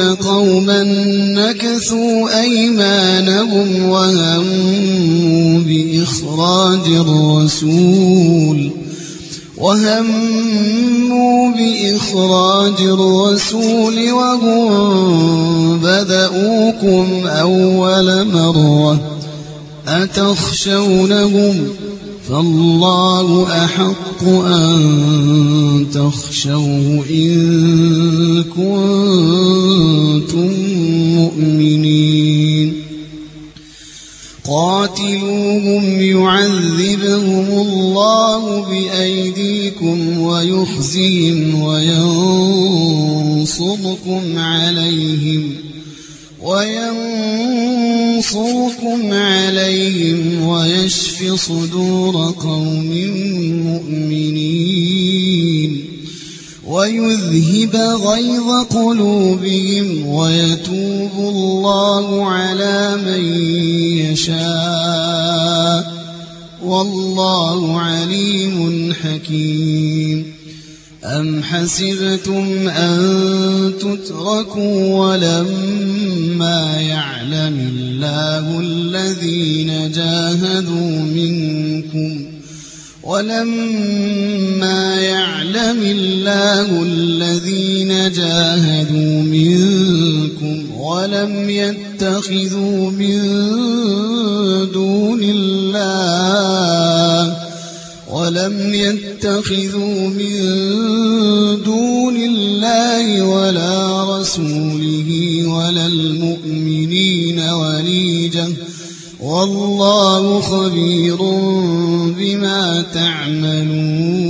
قوما نكثوا أيمانهم وهموا بإخراج الرسول وهموا بإخراج الرسول وهم بدؤوكم أول مرة أتخشونهم فالله أحق أن تخشوه إن كنتم مؤمنين قاتلوهم يعذبهم الله بأيديكم ويخزيهم وينصركم عليهم وينصركم عليهم ويشف صدور قوم مؤمنين ويذهب غيظ قلوبهم ويتوب الله على من يشاء. والله عليم حكيم. أم حسبتم أن تتركوا ولما يعلم الله الذين جاهدوا منكم ولما يعلم الله الذين جاهدوا منكم ولم يتخذوا من دون الله ولم يتخذوا من دون الله ولا رسوله ولا المؤمنين وليجة والله خبير بما تعملون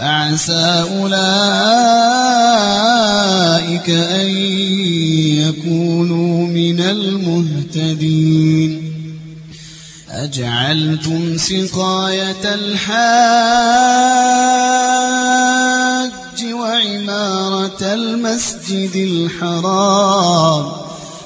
فعسى أولئك أن يكونوا من المهتدين. أجعلتم سقاية الحاج وعمارة المسجد الحرام.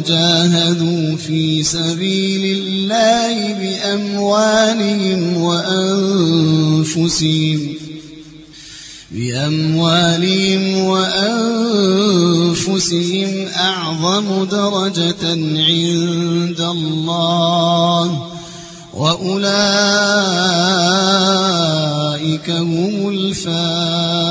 وجاهدوا في سبيل الله بأموالهم وأنفسهم بأموالهم وأنفسهم أعظم درجة عند الله وأولئك هم الفائزون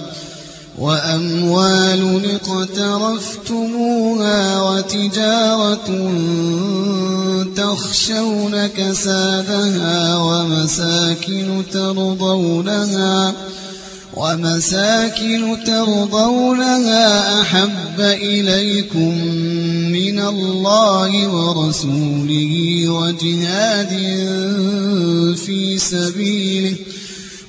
وأموال اقترفتموها وتجارة تخشون كسادها ومساكن ترضونها ومساكن ترضونها أحب إليكم من الله ورسوله وجهاد في سبيله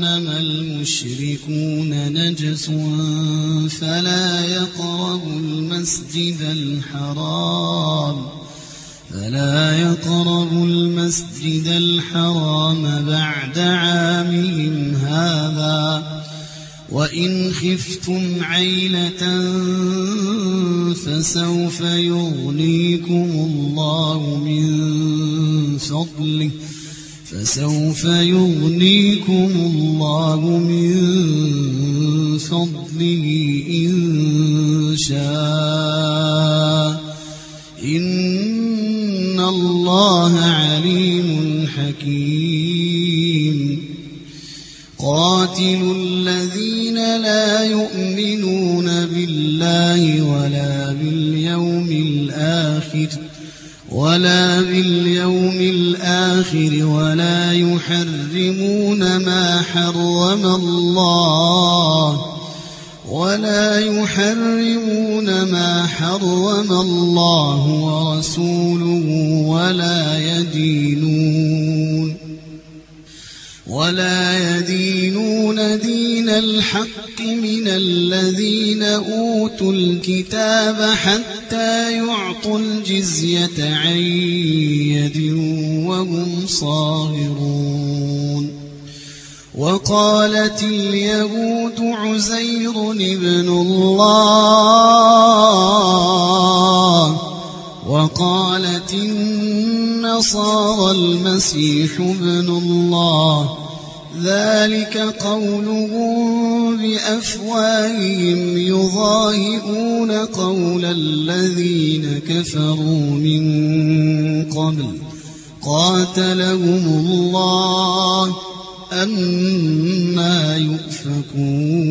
إنما المشركون نجس فلا يقربوا المسجد الحرام فلا يقربوا المسجد الحرام بعد عامهم هذا وإن خفتم عيلة فسوف يغنيكم الله من فضله فسوف يغنيكم الله من فضله إن شاء. إن الله عليم حكيم. قاتل الذين لا يؤمنون بالله ولا باليوم الآخر. ولا باليوم الآخر ولا يحرمون ما حرم الله ولا يحرمون ما حرم الله ورسوله ولا يدينون ولا يدينون دين الحق من الذين أوتوا الكتاب حتى يعطوا الجزية عن يد وهم صاغرون. وقالت اليهود عزير ابن الله. وقالت النصارى المسيح ابن الله. ذلك قولهم بأفواههم يضاهئون قول الذين كفروا من قبل. قاتلهم الله أنا يؤفكون.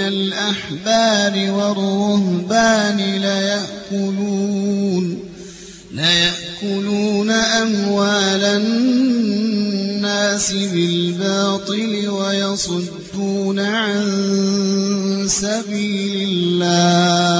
من الأحبار والرهبان ليأكلون ليأكلون أموال الناس بالباطل ويصدون عن سبيل الله.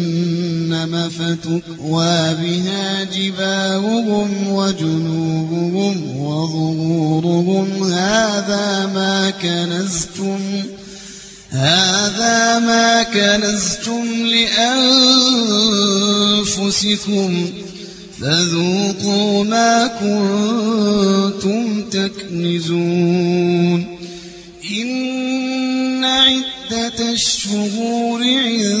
فتكوى بها جباههم وجنوبهم وظهورهم. هذا ما كنزتم هذا ما كنزتم لأنفسكم. فذوقوا ما كنتم تكنزون. إن عدة الشهور عند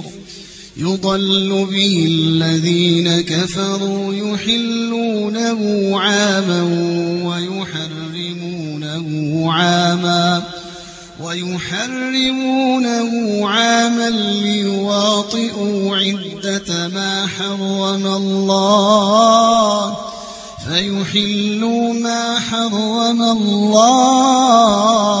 يضل به الذين كفروا يحلونه عاما ويحرمونه عاما ويحرمونه عاما ليواطئوا عدة ما حرم الله فيحلوا ما حرم الله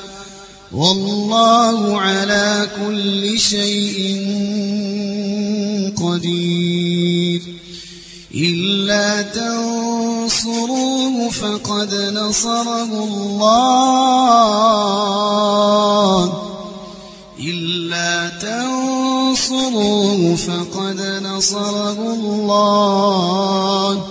والله على كل شيء قدير. إلا تنصروه فقد نصره الله. إلا تنصروه فقد نصره الله.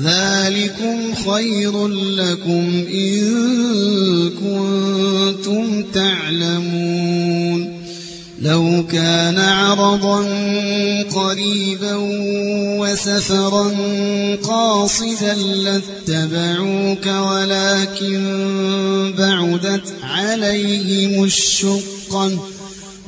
ذلكم خير لكم إن كنتم تعلمون. لو كان عرضا قريبا وسفرا قاصدا لاتبعوك ولكن بعدت عليهم الشقه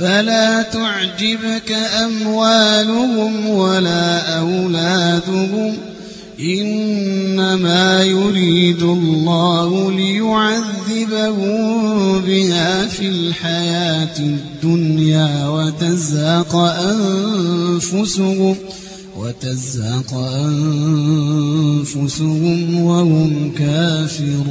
فلا تعجبك أموالهم ولا أولادهم إنما يريد الله ليعذبهم بها في الحياة الدنيا وتزهق أنفسهم وتزهق أنفسهم وهم كافرون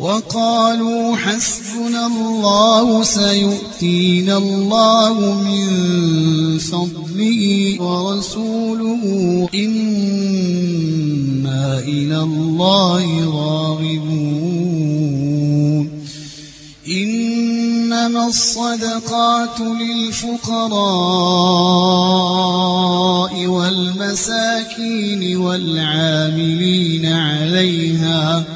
وقالوا حسبنا الله سيؤتينا الله من فضله ورسوله إنا إلى الله راغبون. إنما الصدقات للفقراء والمساكين والعاملين عليها